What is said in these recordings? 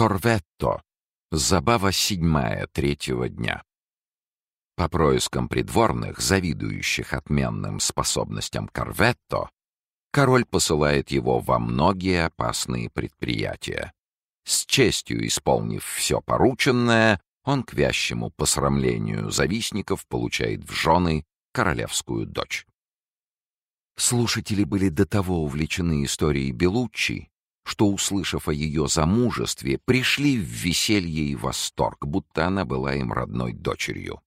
Корветто. Забава седьмая третьего дня. По проискам придворных, завидующих отменным способностям Корветто, король посылает его во многие опасные предприятия. С честью исполнив все порученное, он к вящему посрамлению завистников получает в жены королевскую дочь. Слушатели были до того увлечены историей Белуччи, что, услышав о ее замужестве, пришли в веселье и восторг, будто она была им родной дочерью.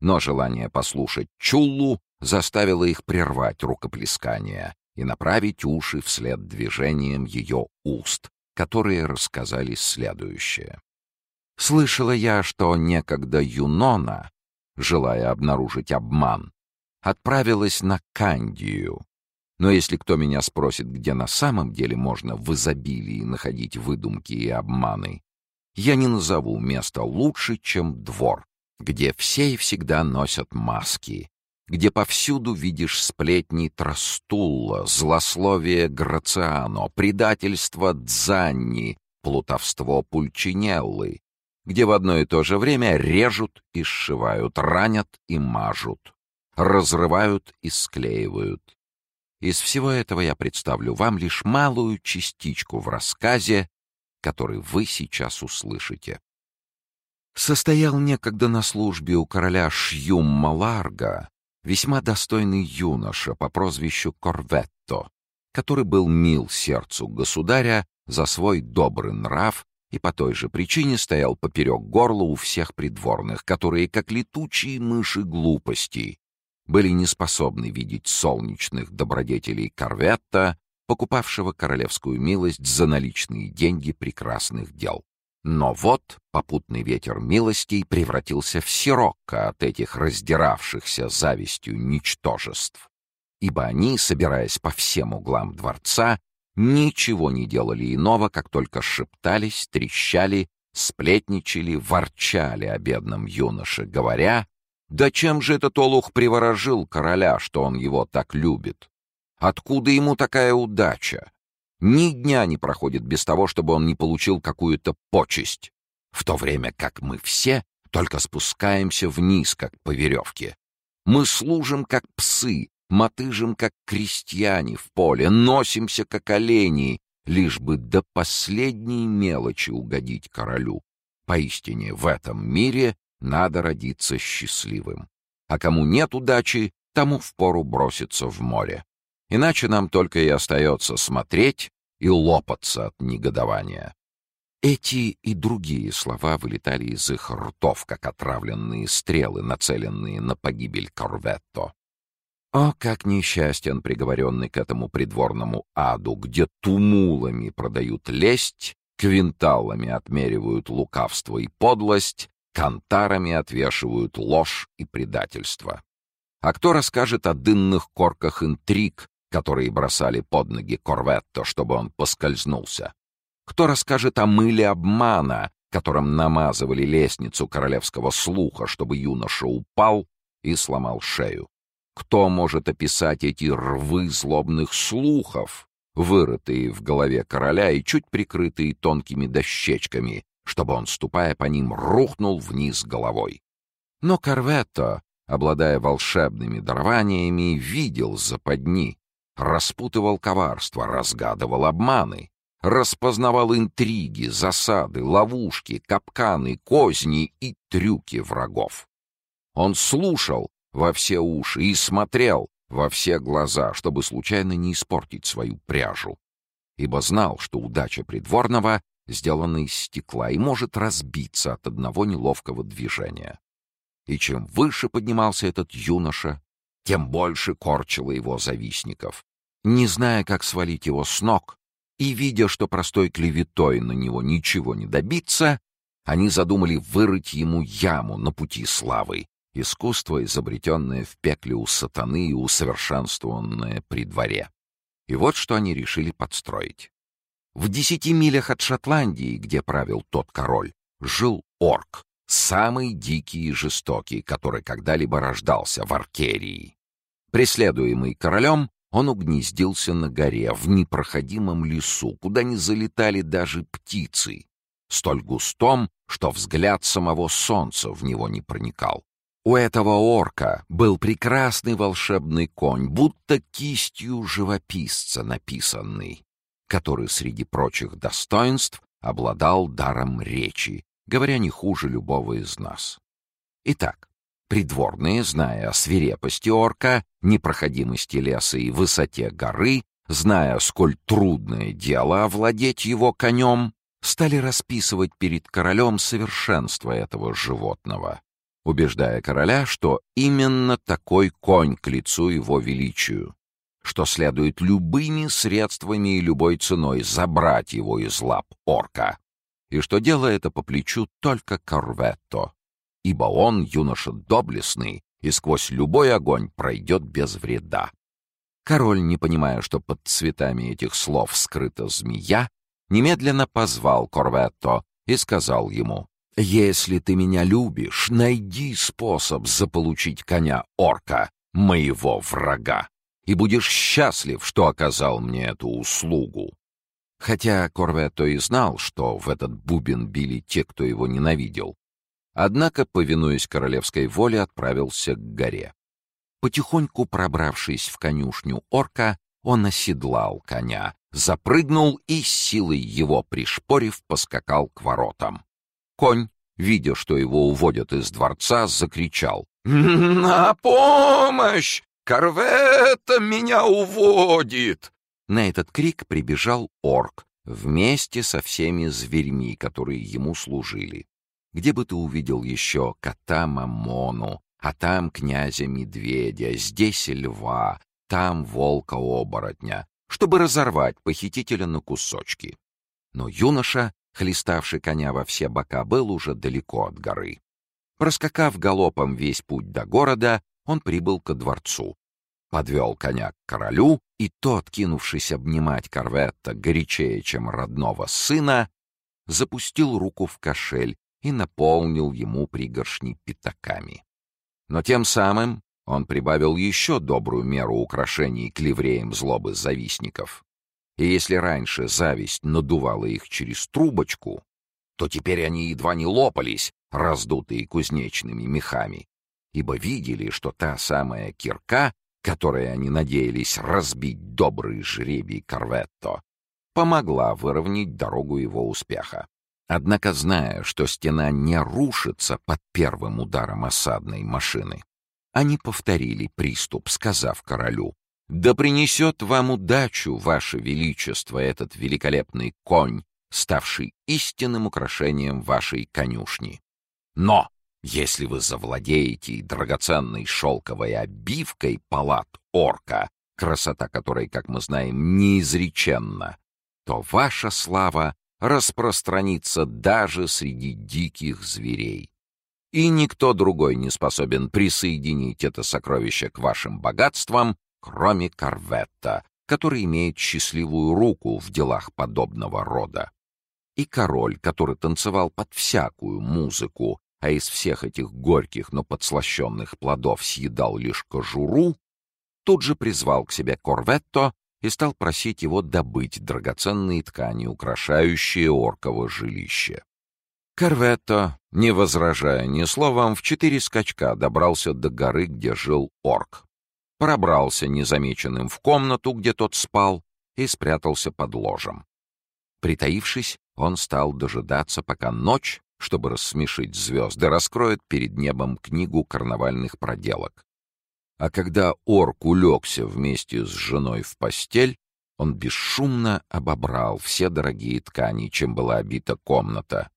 Но желание послушать Чуллу заставило их прервать рукоплескание и направить уши вслед движением ее уст, которые рассказали следующее. Слышала я, что некогда Юнона, желая обнаружить обман, отправилась на Кандию, но если кто меня спросит, где на самом деле можно в изобилии находить выдумки и обманы, я не назову место лучше, чем двор, где все и всегда носят маски, где повсюду видишь сплетни Трастулла, злословие Грациано, предательство Дзанни, плутовство Пульчинеллы, где в одно и то же время режут и сшивают, ранят и мажут, разрывают и склеивают, из всего этого я представлю вам лишь малую частичку в рассказе, который вы сейчас услышите. Состоял некогда на службе у короля Шьюм Маларга весьма достойный юноша по прозвищу Корветто, который был мил сердцу государя за свой добрый нрав и по той же причине стоял поперек горла у всех придворных, которые, как летучие мыши глупостей, были не способны видеть солнечных добродетелей корветта, покупавшего королевскую милость за наличные деньги прекрасных дел. Но вот попутный ветер милостей превратился в сирокко от этих раздиравшихся завистью ничтожеств, ибо они, собираясь по всем углам дворца, ничего не делали иного, как только шептались, трещали, сплетничали, ворчали о бедном юноше, говоря, да чем же этот олух приворожил короля, что он его так любит? Откуда ему такая удача? Ни дня не проходит без того, чтобы он не получил какую-то почесть, в то время как мы все только спускаемся вниз, как по веревке. Мы служим, как псы, мотыжим, как крестьяне в поле, носимся, как олени, лишь бы до последней мелочи угодить королю. Поистине, в этом мире надо родиться счастливым. А кому нет удачи, тому впору броситься в море. Иначе нам только и остается смотреть и лопаться от негодования. Эти и другие слова вылетали из их ртов, как отравленные стрелы, нацеленные на погибель Корветто. О, как несчастен приговоренный к этому придворному аду, где тумулами продают лесть, квинталами отмеривают лукавство и подлость, кантарами отвешивают ложь и предательство. А кто расскажет о дынных корках интриг, которые бросали под ноги Корветто, чтобы он поскользнулся? Кто расскажет о мыле обмана, которым намазывали лестницу королевского слуха, чтобы юноша упал и сломал шею? Кто может описать эти рвы злобных слухов, вырытые в голове короля и чуть прикрытые тонкими дощечками, чтобы он, ступая по ним, рухнул вниз головой. Но Корветто, обладая волшебными дарованиями, видел западни, распутывал коварство, разгадывал обманы, распознавал интриги, засады, ловушки, капканы, козни и трюки врагов. Он слушал во все уши и смотрел во все глаза, чтобы случайно не испортить свою пряжу, ибо знал, что удача придворного сделана из стекла и может разбиться от одного неловкого движения. И чем выше поднимался этот юноша, тем больше корчило его завистников. Не зная, как свалить его с ног, и видя, что простой клеветой на него ничего не добиться, они задумали вырыть ему яму на пути славы, искусство, изобретенное в пекле у сатаны и усовершенствованное при дворе. И вот что они решили подстроить. В десяти милях от Шотландии, где правил тот король, жил орк, самый дикий и жестокий, который когда-либо рождался в Аркерии. Преследуемый королем, он угнездился на горе, в непроходимом лесу, куда не залетали даже птицы, столь густом, что взгляд самого солнца в него не проникал. У этого орка был прекрасный волшебный конь, будто кистью живописца написанный, который среди прочих достоинств обладал даром речи, говоря не хуже любого из нас. Итак, Придворные, зная о свирепости орка, непроходимости леса и высоте горы, зная, сколь трудное дело овладеть его конем, стали расписывать перед королем совершенство этого животного, убеждая короля, что именно такой конь к лицу его величию, что следует любыми средствами и любой ценой забрать его из лап орка, и что дело это по плечу только Корветто, ибо он юноша доблестный и сквозь любой огонь пройдет без вреда. Король, не понимая, что под цветами этих слов скрыта змея, немедленно позвал Корветто и сказал ему, «Если ты меня любишь, найди способ заполучить коня орка, моего врага, и будешь счастлив, что оказал мне эту услугу». Хотя Корветто и знал, что в этот бубен били те, кто его ненавидел, Однако, повинуясь королевской воле, отправился к горе. Потихоньку пробравшись в конюшню орка, он оседлал коня, запрыгнул и, силой его пришпорив, поскакал к воротам. Конь, видя, что его уводят из дворца, закричал. «На помощь! Корвета меня уводит!» На этот крик прибежал орк вместе со всеми зверьми, которые ему служили. Где бы ты увидел еще кота Мамону, а там князя-медведя, здесь льва, там волка-оборотня, чтобы разорвать похитителя на кусочки. Но юноша, хлеставший коня во все бока, был уже далеко от горы. Проскакав галопом весь путь до города, он прибыл ко дворцу. Подвел коня к королю, и тот, кинувшись обнимать корветта горячее, чем родного сына, запустил руку в кошель и наполнил ему пригоршни пятаками. Но тем самым он прибавил еще добрую меру украшений к ливреям злобы завистников. И если раньше зависть надувала их через трубочку, то теперь они едва не лопались, раздутые кузнечными мехами, ибо видели, что та самая кирка, которой они надеялись разбить добрый жребий Корветто, помогла выровнять дорогу его успеха. Однако, зная, что стена не рушится под первым ударом осадной машины, они повторили приступ, сказав королю, «Да принесет вам удачу, ваше величество, этот великолепный конь, ставший истинным украшением вашей конюшни. Но если вы завладеете драгоценной шелковой обивкой палат орка, красота которой, как мы знаем, неизреченна, то ваша слава распространится даже среди диких зверей. И никто другой не способен присоединить это сокровище к вашим богатствам, кроме Корветта, который имеет счастливую руку в делах подобного рода. И король, который танцевал под всякую музыку, а из всех этих горьких, но подслащенных плодов съедал лишь кожуру, тут же призвал к себе Корветто и стал просить его добыть драгоценные ткани, украшающие орково жилище. Корветто, не возражая ни словом, в четыре скачка добрался до горы, где жил орк. Пробрался незамеченным в комнату, где тот спал, и спрятался под ложем. Притаившись, он стал дожидаться, пока ночь, чтобы рассмешить звезды, раскроет перед небом книгу карнавальных проделок. А когда орк улегся вместе с женой в постель, он бесшумно обобрал все дорогие ткани, чем была обита комната.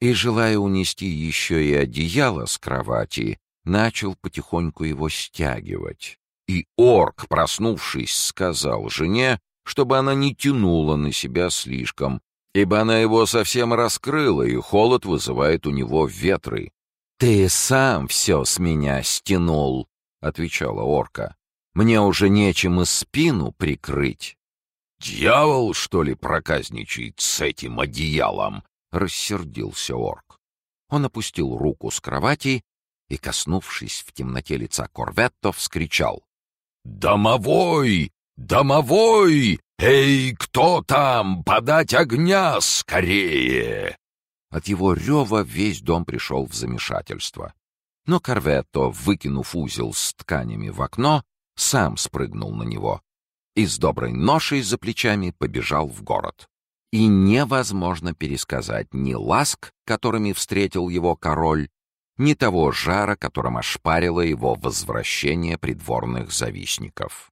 И, желая унести еще и одеяло с кровати, начал потихоньку его стягивать. И орк, проснувшись, сказал жене, чтобы она не тянула на себя слишком, ибо она его совсем раскрыла, и холод вызывает у него ветры. «Ты сам все с меня стянул», — отвечала орка. «Мне уже нечем и спину прикрыть». «Дьявол, что ли, проказничает с этим одеялом?» — рассердился орк. Он опустил руку с кровати и, коснувшись в темноте лица Корветто, вскричал. «Домовой! Домовой! Эй, кто там? Подать огня скорее!» От его рева весь дом пришел в замешательство. Но Корветто, выкинув узел с тканями в окно, сам спрыгнул на него и с доброй ношей за плечами побежал в город. И невозможно пересказать ни ласк, которыми встретил его король, ни того жара, которым ошпарило его возвращение придворных завистников.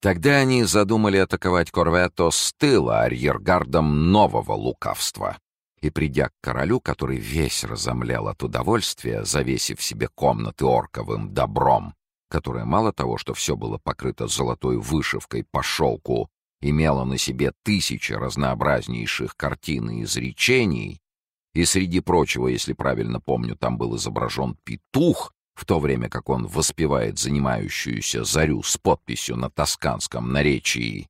Тогда они задумали атаковать Корветто с тыла арьергардом нового лукавства. И, придя к королю, который весь разомлел от удовольствия, завесив себе комнаты орковым добром, которое мало того, что все было покрыто золотой вышивкой по шелку, имело на себе тысячи разнообразнейших картин и изречений, и среди прочего, если правильно помню, там был изображен петух, в то время как он воспевает занимающуюся зарю с подписью на тосканском наречии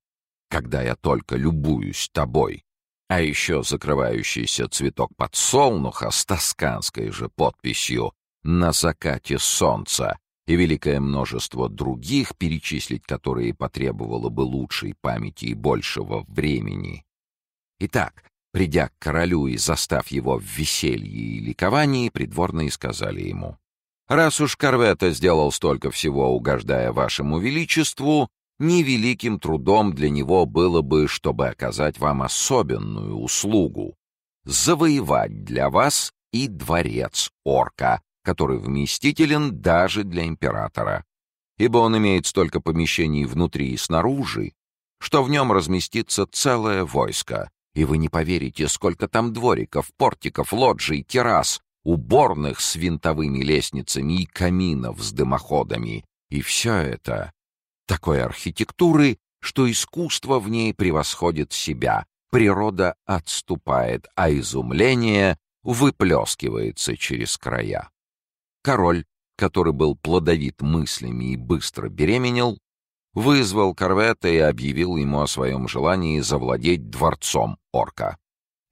«Когда я только любуюсь тобой», а еще закрывающийся цветок подсолнуха с тосканской же подписью «На закате солнца», и великое множество других, перечислить которые потребовало бы лучшей памяти и большего времени. Итак, придя к королю и застав его в веселье и ликовании, придворные сказали ему, «Раз уж Корвета сделал столько всего, угождая вашему величеству, невеликим трудом для него было бы, чтобы оказать вам особенную услугу — завоевать для вас и дворец орка, который вместителен даже для императора, ибо он имеет столько помещений внутри и снаружи, что в нем разместится целое войско, и вы не поверите, сколько там двориков, портиков, лоджий, террас, уборных с винтовыми лестницами и каминов с дымоходами. И все это такой архитектуры, что искусство в ней превосходит себя, природа отступает, а изумление выплескивается через края. Король, который был плодовит мыслями и быстро беременел, вызвал корвета и объявил ему о своем желании завладеть дворцом орка.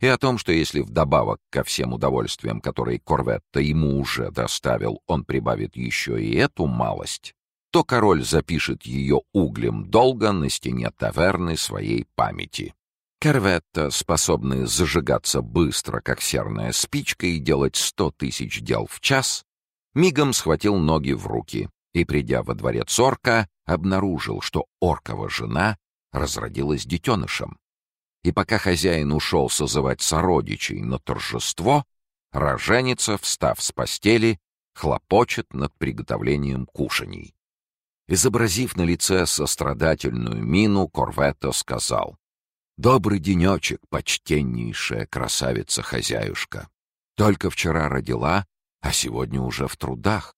И о том, что если вдобавок ко всем удовольствиям, которые корветта ему уже доставил, он прибавит еще и эту малость, то король запишет ее углем долго на стене таверны своей памяти. Корветта, способный зажигаться быстро, как серная спичка, и делать сто тысяч дел в час, мигом схватил ноги в руки и, придя во дворец орка, обнаружил, что оркова жена разродилась детенышем. И пока хозяин ушел созывать сородичей на торжество, роженица, встав с постели, хлопочет над приготовлением кушаний. Изобразив на лице сострадательную мину, Корветто сказал, «Добрый денечек, почтеннейшая красавица-хозяюшка. Только вчера родила, а сегодня уже в трудах.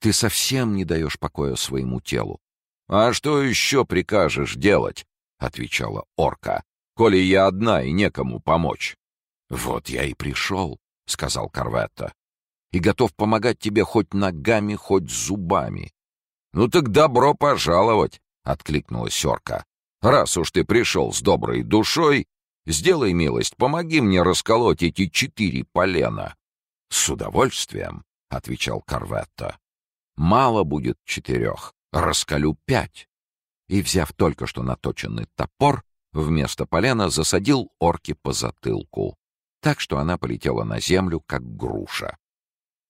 Ты совсем не даешь покоя своему телу. — А что еще прикажешь делать? — отвечала орка. — Коли я одна и некому помочь. — Вот я и пришел, — сказал Корветта, — и готов помогать тебе хоть ногами, хоть зубами. — Ну так добро пожаловать, — откликнулась орка. — Раз уж ты пришел с доброй душой, сделай милость, помоги мне расколоть эти четыре полена. «С удовольствием», — отвечал Карветто. «Мало будет четырех, раскалю пять». И, взяв только что наточенный топор, вместо полена засадил орки по затылку, так что она полетела на землю, как груша.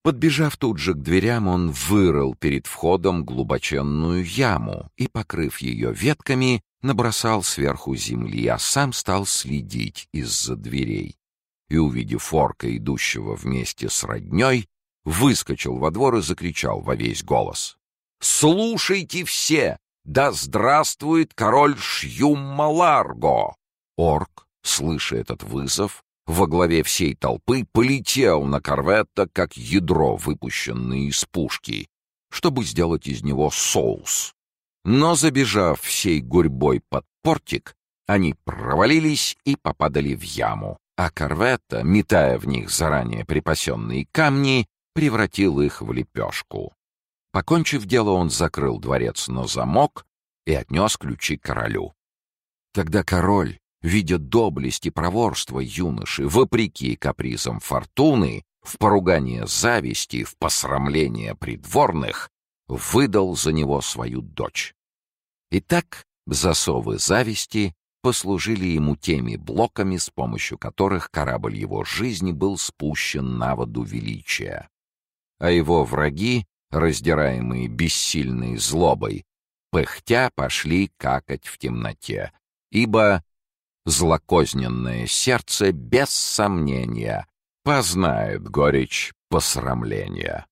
Подбежав тут же к дверям, он вырыл перед входом глубоченную яму и, покрыв ее ветками, набросал сверху земли, а сам стал следить из-за дверей и, увидев орка, идущего вместе с родней, выскочил во двор и закричал во весь голос. «Слушайте все! Да здравствует король Шьюммаларго!» Орк, слыша этот вызов, во главе всей толпы полетел на корветта, как ядро, выпущенное из пушки, чтобы сделать из него соус. Но, забежав всей гурьбой под портик, они провалились и попадали в яму а корветта, метая в них заранее припасенные камни, превратил их в лепешку. Покончив дело, он закрыл дворец на замок и отнес ключи королю. Тогда король, видя доблесть и проворство юноши, вопреки капризам фортуны, в поругание зависти, в посрамление придворных, выдал за него свою дочь. Итак, засовы зависти послужили ему теми блоками, с помощью которых корабль его жизни был спущен на воду величия. А его враги, раздираемые бессильной злобой, пыхтя пошли какать в темноте, ибо злокозненное сердце без сомнения познает горечь посрамления.